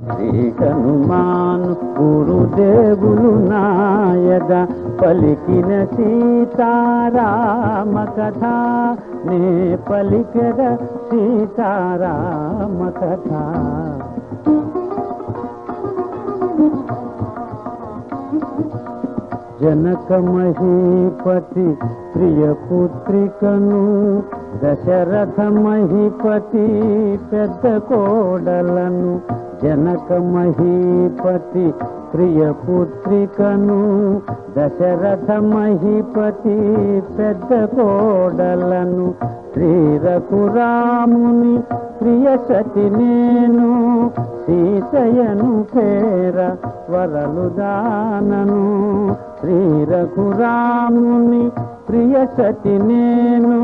శ్రీ హనుమాను గురుదేవులు నాయద పలికిన సీతారామ కథ నే పలికద సీతారామ కథ జనక మహీపతి ప్రియపుత్రికను దశరథమహిపతి పెద్ద కోడలను జనక మహిపతి ప్రియపుత్రికను దశరథమహిపతి దశరథ పెద్ద కోడలను శ్రీరఘురాముని ప్రియ సతి నేను సీతయను పేర వరలు దానను శ్రీరఘురాముని ప్రియ సతి నేను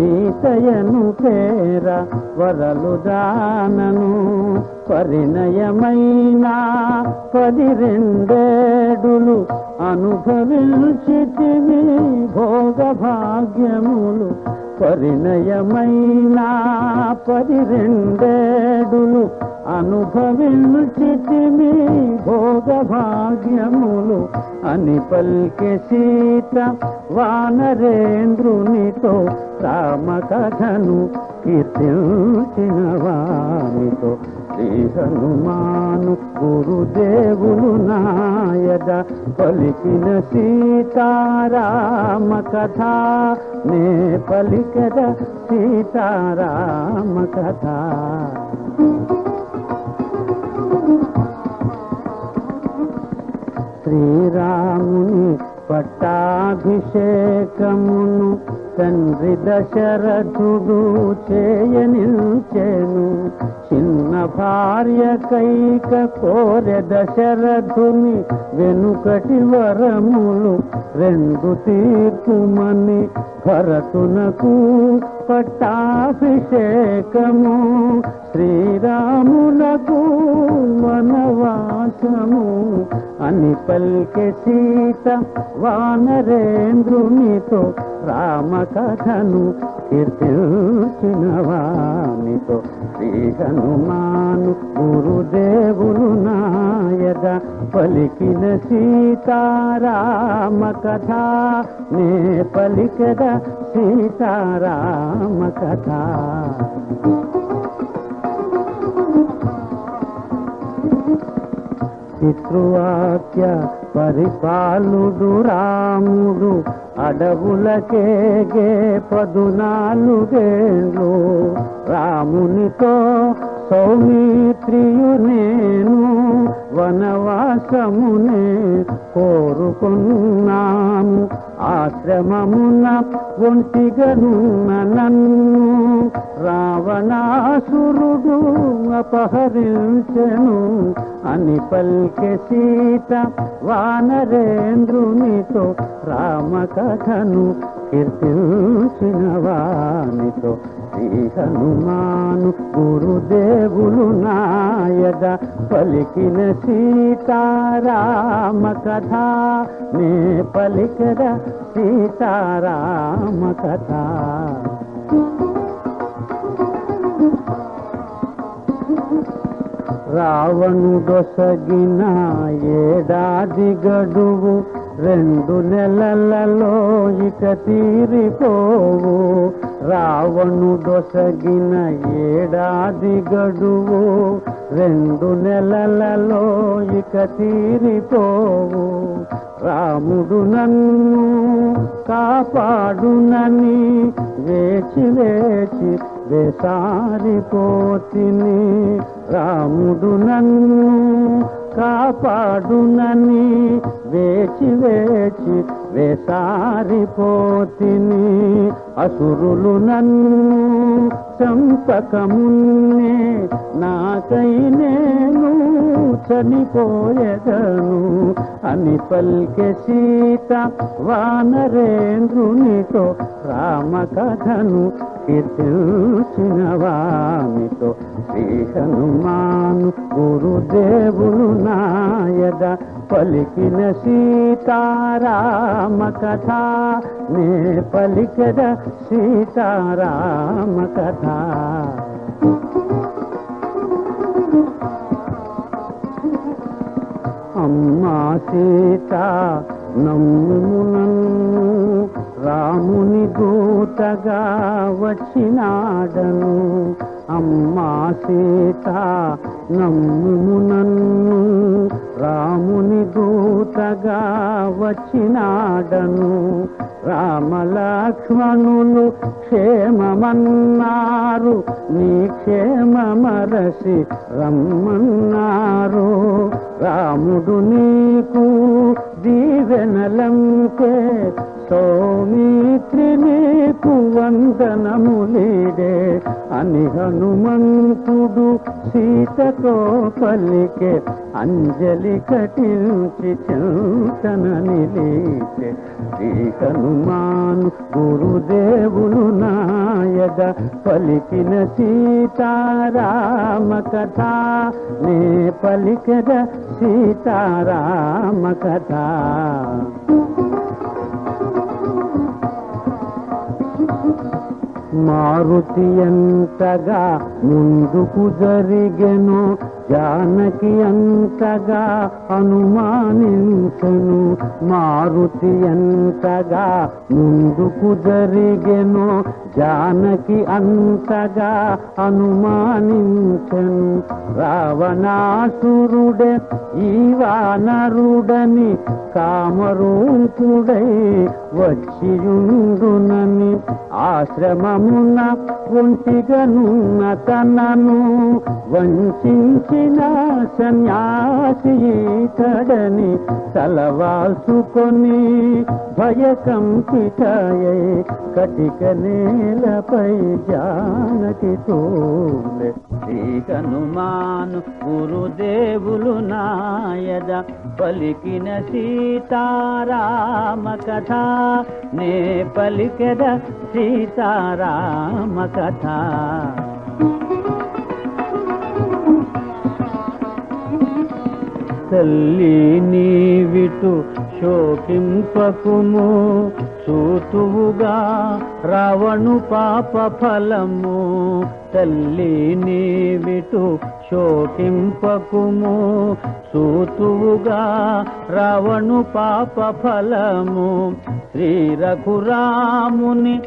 సీతయను పేర వరలు దానను పరిణయమైన పది రెండేడులు అనుభవించితివి భోగ భాగ్యములు పరిణయమైన పది రెండేడులు అనుభవించితివి భోగ భాగ్యములు అని పల్కె సీత వానరేంద్రునితో రామ కథను కీర్తించిన వానితో శ్రీ హనుమాను గురుదేవులు నాయద పలికిన సీతారామ కథ నే పలికద సీతారామ కథ శ్రీరాముని పట్టాభిషేకమును తండ్రి దశరథుడు చేయనిల్చెను చిన్న భార్య కైక కోరె దశరథుని వెనుకటి వరములు రెండు తీర్పుమని భరతునకు పట్టాభిషేకము. శ్రీరామునకు వనవాసము. అని పల్కె సీత వానరేంద్రునితో రామ కథను కీర్తించిన శ్రీ హనుమాను గురుదేవులు నాయద పలికిన సీతారామ కథ నే పలికద సీతారామ కథ పితృవాక్య పరిపాలుడు రాముడు అడవులకేగే పదునాలుగేళ్ళు రామునితో సౌమిత్రియు నేను వనవాసమునే కోరుకున్నాము. ఆశ్రమమున ఒంటిగనున్న నన్ను రావణాసురుడు అపహరించెను. అని పల్కె సీత వానరేంద్రునితో రామకథను కీర్తించిన వానితో శ్రీ హనుమాను గురుదేవులు నాయద పలికిన సీతారామ కథ నే పలికర సీతారామ కథ రావణుడొసగిన ఏడాది గడువు రెండు నెలలలో ఇక తీరిపోవు. రావణుడొసగిన ఏడాది గడువు రెండు నెలలలో ఇక తీరిపోవు. రాముడు నన్ను కాపాడునని వేచి వేచి వేసారిపోతిని. రాముడు నన్ను కాపాడునని వేచి వేచి వేసారిపోతిని. అసురులు నన్ను చంపకమున్నే నాకై నేను చనిపోయేదను. అని పల్కె సీత వానరేంద్రునితో రామ కథను కీర్తించిన వానితో శ్రీ హనుమాను గురుదేవులు నాయద పలికిన సీతారామ కథ నే పలికద సీతారామ కథ అమ్మా సీత నమ్మునన్ను రాముని దూతగా వచ్చినాడను. అమ్మా సీత నమ్ము నన్ను. రాముని దూతగా వచ్చినాడను. రామలక్ష్మణులు క్షేమమన్నారు నీ క్షేమమరసి రమ్మన్నారు. రాముడు నీకు దీవెనలంకే సౌమిత్రి నీకు వందనములీడే. అని హనుమంతుడు సీతతో పలికే అంజలి కటించి చింతన నిలిచే శ్రీ హనుమాన్ గురుదేవులు నాయద పలికిన సీతారామ కథ. నే పలికద సీతారామ కథ. మారుతి ఎంతగా ముందుకు జరిగెను జానకి ఎంతగా అనుమానించను. మారుతి ఎంతగా ముందుకు జరిగెను జానకి అంతగా అనుమానించను. రావణాసురుడే ఈ వానరుడని కామరూపుడై వచ్చియుండునని ఆశ్రమమున ఒంటిగనున్న తనను వంచిన సన్యాసి తడని తలవాల్చుకొని భయకంపితయై కటిక నేలపై జానకి తోలే. గురుదేవులు నాయద పలికిన సీతారామ కథ నే పలికెద సీతారామ కథ తల్లి నీవిటు శోకింపకుము చూతువుగా రావణు పాప ఫలము. తల్లి నీవిటు శోకింపకుము సూతువుగా రావణు పాప ఫలము. శ్రీ రఘురాముని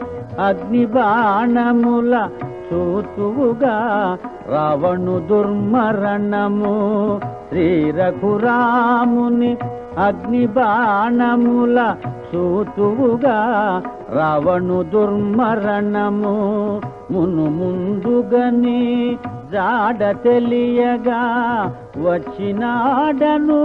అగ్ని బాణముల సూతువుగా రావణు దుర్మరణము. శ్రీ రఘురాముని అగ్ని బాణముల సూతువుగా రావణు దుర్మరణము. మును ముందుగని జాడ తెలియగా వచ్చినాడను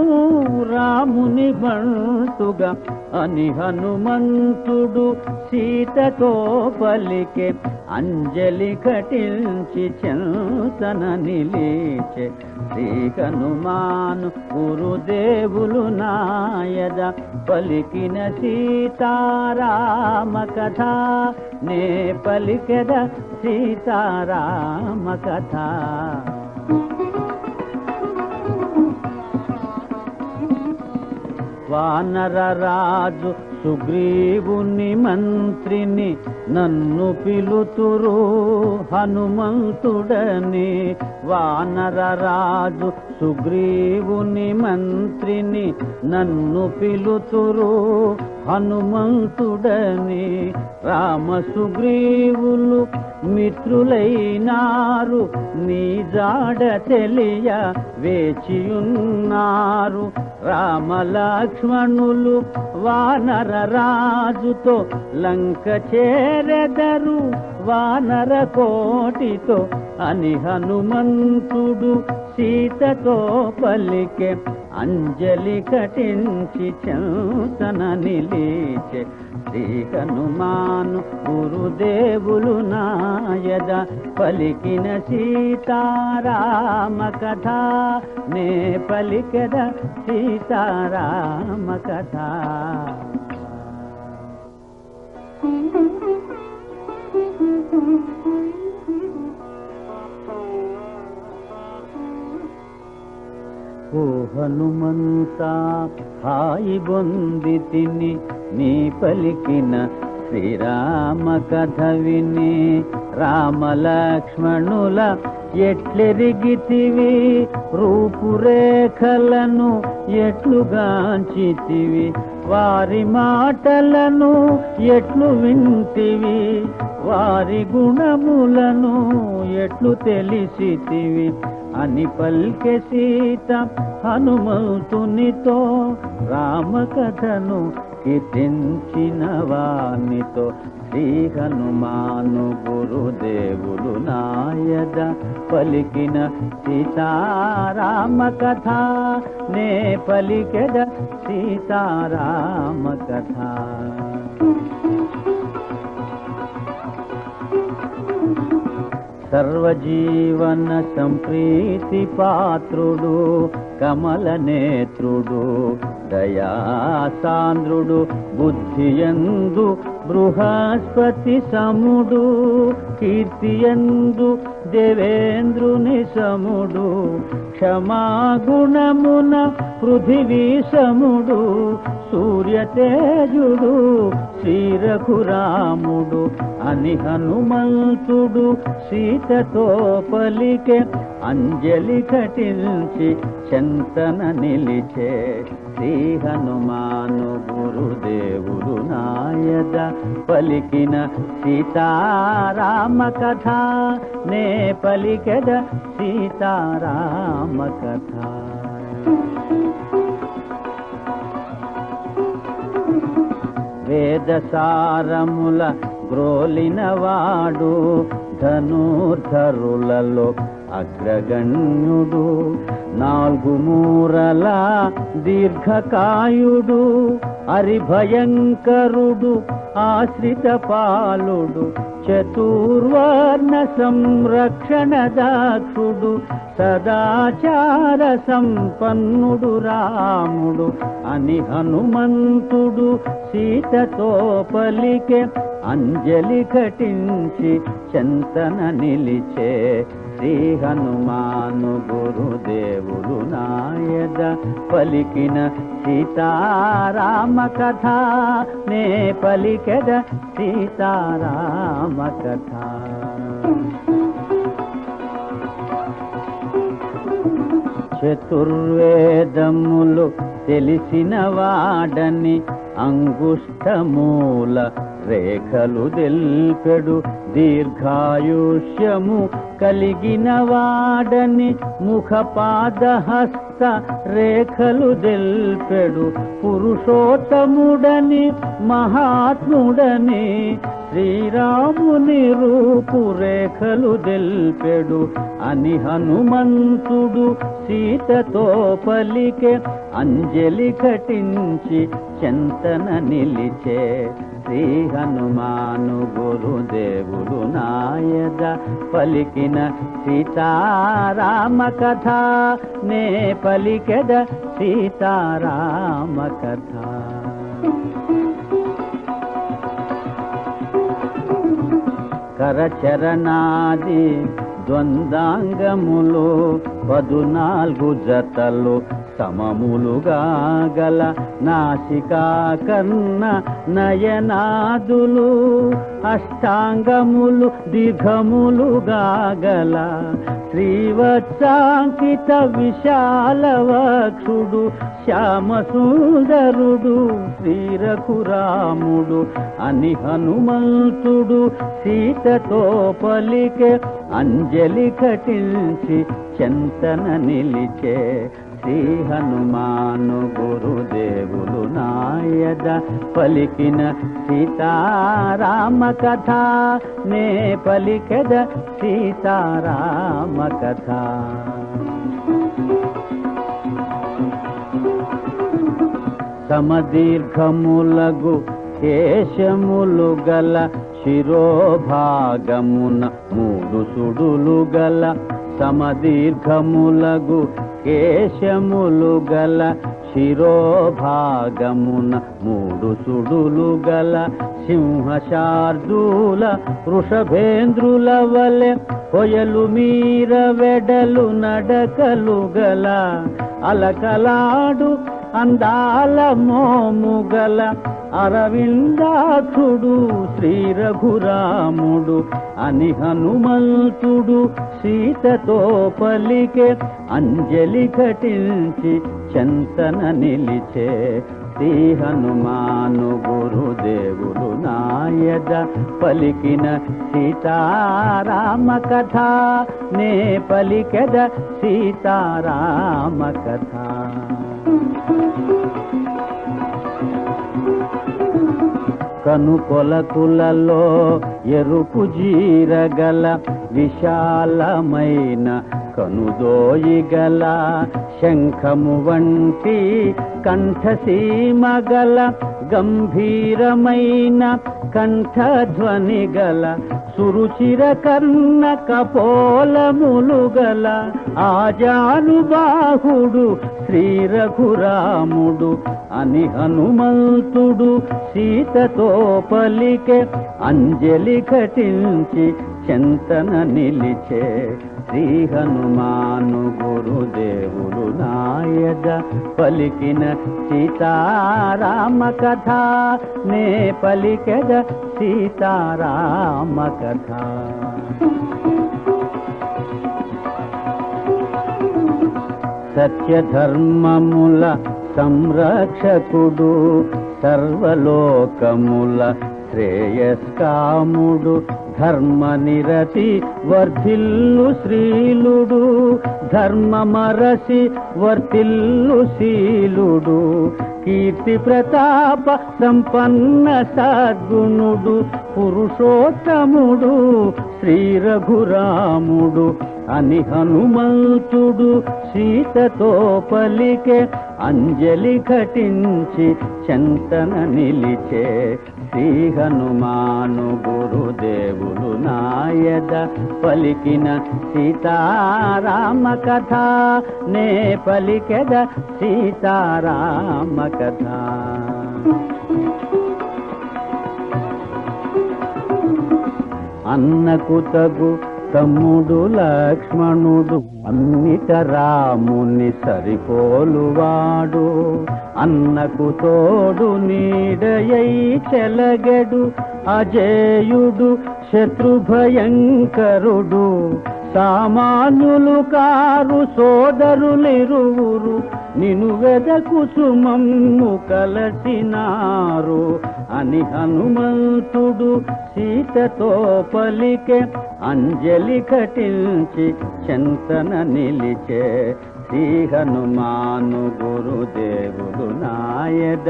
రాముని బంటుగా. అని హనుమంతుడు సీతతో పలికే అంజలి కటించి చెంతన నిలిచే శ్రీ హనుమాను గురుదేవులు నాయద పలికిన సీతారామ కథ నే పలికెద సీతారామ కథ. వానరరాజు సుగ్రీవుని మంత్రిని నన్ను పిలుతురు హనుమంతుడని వానరరాజు సుగ్రీవుని మంత్రిని నన్ను పిలుతురు. హనుమంతుడని రామ సుగ్రీవులు మిత్రులైనారు. నీ జాడ తెలియ వేచియున్నారు. రామ లక్ష్మణులు వానర రాజుతో లంక చేరెదరు. వానర కోటితో అని హనుమంతుడు సీతతో పలికే అంజలి కటించి చంతన నిలిచే. శ్రీ హనుమాను గురుదేవులు నాయద పలికిన సీతారామ కథ నే పలికద సీతారామ కథ. ఓ హనుమంత హాయి బొంది తిని నీ పలికిన శ్రీరామ కథ విని రామ లక్ష్మణుల ఎట్లెరిగితివి? రూపురేఖలను ఎట్లుగాంచితివి? వారి మాటలను ఎట్లు వింటివి? వారి గుణములను ఎట్లు తెలిసితివి? అని పల్కె సీత హనుమంతునితో రామకథను కీర్తించిన వానితో శ్రీ హనుమాను గురుదేవులు నాయద పలికిన సీతారామ కథ. నే పలికెద సీతారామ కథ. సర్వజీవన సంప్రీతి పాత్రుడు కమల నేత్రుడు దయాసాంద్రుడు బుద్ధియందు బృహస్పతి సముడు కీర్తియందు దేవేంద్రుని సముడు క్షమాగుణమున పృథివీ సముడు సూర్యతేజుడు శ్రీరఘురాముడు అని హనుమంతుడు సీతతో పలికే అంజలి ఘటించి చెంతన నిలిచే శ్రీ హనుమాను గురుదేవుడు నాయద పలికిన సీతారామ కథ నే పలికెద సీతారామ కథ వేదసారముల గ్రోలినవాడు ధనుర్ధరులలో అగ్రగణ్యుడు. నాలుగు మూరల దీర్ఘకాయుడు హరిభయంకరుడు ఆశ్రిత పాలుడు చతుర్వర్ణ సంరక్షణ దాక్షుడు సదాచార సంపన్నుడు రాముడు అని హనుమంతుడు సీతతో పలికే అంజలి ఘటించి చంతన నిలిచే శ్రీ హనుమాను గురుదేవులు నాయద పలికిన సీతారామ కథ నే పలికెద సీతారామ కథ చతుర్వేదములు తెలిసిన వాడని అంగుష్టమూల రేఖలు తెల్పెడు దీర్ఘాయుష్యము కలిగిన వాడని ముఖపాదహస్త రేఖలు దెల్పెడు పురుషోత్తముడని మహాత్ముడని శ్రీరాముని రూపురేఖలు తెల్పెడు అని హనుమంతుడు సీతతో పలికే అంజలి ఘటించి చెంతన నిలిచే శ్రీ హనుమాను గురుదేవుడు నాయద పలికిన సీతారామ కథ నే పలికెద సీతారామ కథ. కరచరణాది ద్వందాంగములు పదునాలుగు జతలు సమములుగా గల నాసికా కన్న నయనాదులు అష్టాంగములు దిఘములుగా గల శ్రీవత్సాంకిత విశాల వక్షుడు శ్యామ సుందరుడు శ్రీరఘురాముడు అని హనుమంతుడు సీతతో పలికే అంజలి ఘటించి చెంతన నిలిచే శ్రీ హనుమాను గురుదేవులు నాయద పలికిన సీతారామ కథ నే పలికద సీతారామ కథ సమదీర్ఘములగు కేశములు గల శిరోభాగమున మూడు సుడులు గల సమదీర్ఘములగు కేశములు గల శిరోభాగమున మూడు సుడులు గల సింహశార్దూల వృషభేంద్రుల వలె కొయలు మీర వెడలు నడకలు గల అలకలాడు అందాల మోముగల అరవిందాక్షుడు శ్రీ రఘురాముడు అని హనుమంతుడు సీతతో పలికే అంజలి ఘటించి చంతన నిలిచే శ్రీ హనుమాను గురుదేవులు నాయద పలికిన సీతారామ కథ. నే పలికెద సీతారామ కథ. కనుకొలకులలో ఎరుపు జీరగల విశాలమైన కనుదోయిగల శంఖము వంటి కంఠసీమ గల గంభీరమైన కంఠధ్వని గల సురుచిర కర్ణ కపోలములు గల ఆజానుబాహుడు శ్రీ రఘురాముడు అని హనుమంతుడు సీతతో పలికే అంజలి ఘటించి చింతన నిలిచే శ్రీ హనుమాను గురుదేవులు నాయద పలికిన సీతారామ కథ నే పలికద సీతారామ కథ. సత్యధర్మముల సంరక్షకుడు సర్వలోకముల శ్రేయస్కాముడు ధర్మ నిరతి వర్ధిల్లు శ్రీలుడు ధర్మమరసి వర్తిల్లు శీలుడు కీర్తి ప్రతాప సంపన్న సద్గుణుడు పురుషోత్తముడు శ్రీ రఘురాముడు అని హనుమంతుడు సీతతో పలికే అంజలి ఘటించి చెంతన నిలిచే శ్రీ హనుమాను గురుదేవులు నాయద పలికిన సీతారామ కథ నే పలికెద సీతారామ కథ. అన్నకు తగు తమ్ముడు లక్ష్మణుడు అన్నిట రాముని సరిపోలువాడు. అన్నకు తోడు నీడయై చెలగడు అజేయుడు శత్రుభయంకరుడు. సామాన్యులు కారు సోదరులిరువురు నిను వెదకు సుమమ్ము కలసినారు. అని హనుమంతుడు సీతతో పలికే అంజలి ఘటించి చంతన నిలిచే శ్రీ హనుమాను గురుదేవుడు నాయద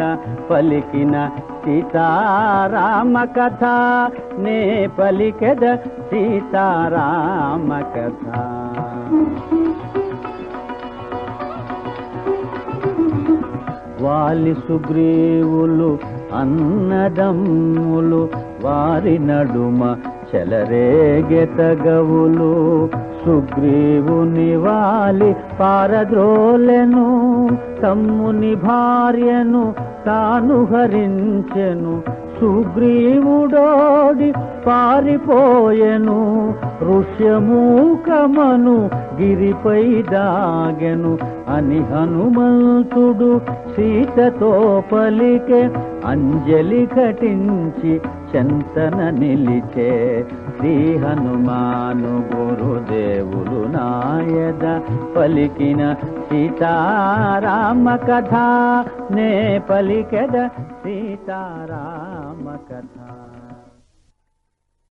పలికిన సీతారామ కథ. నే పలికెద సీతారామ కథ. వాలి సుగ్రీవులు అన్నదమ్ములు వారి నడుమ చెలరేగెతగవులు సుగ్రీవుని వాలి పారద్రోలెను తమ్ముని భార్యను తాను హరించెను. సుగ్రీవుడోడి పారిపోయెను ఋష్యమూకమను గిరిపై దాగెను. అని హనుమంతుడు సీతతో పలికే అంజలి ఘటించి చెంతన నిలిచే శ్రీ హనుమాను గురుదేవులు నాయద పలికిన సీతారామ కథ నే పలికెద సీతారామ కథ.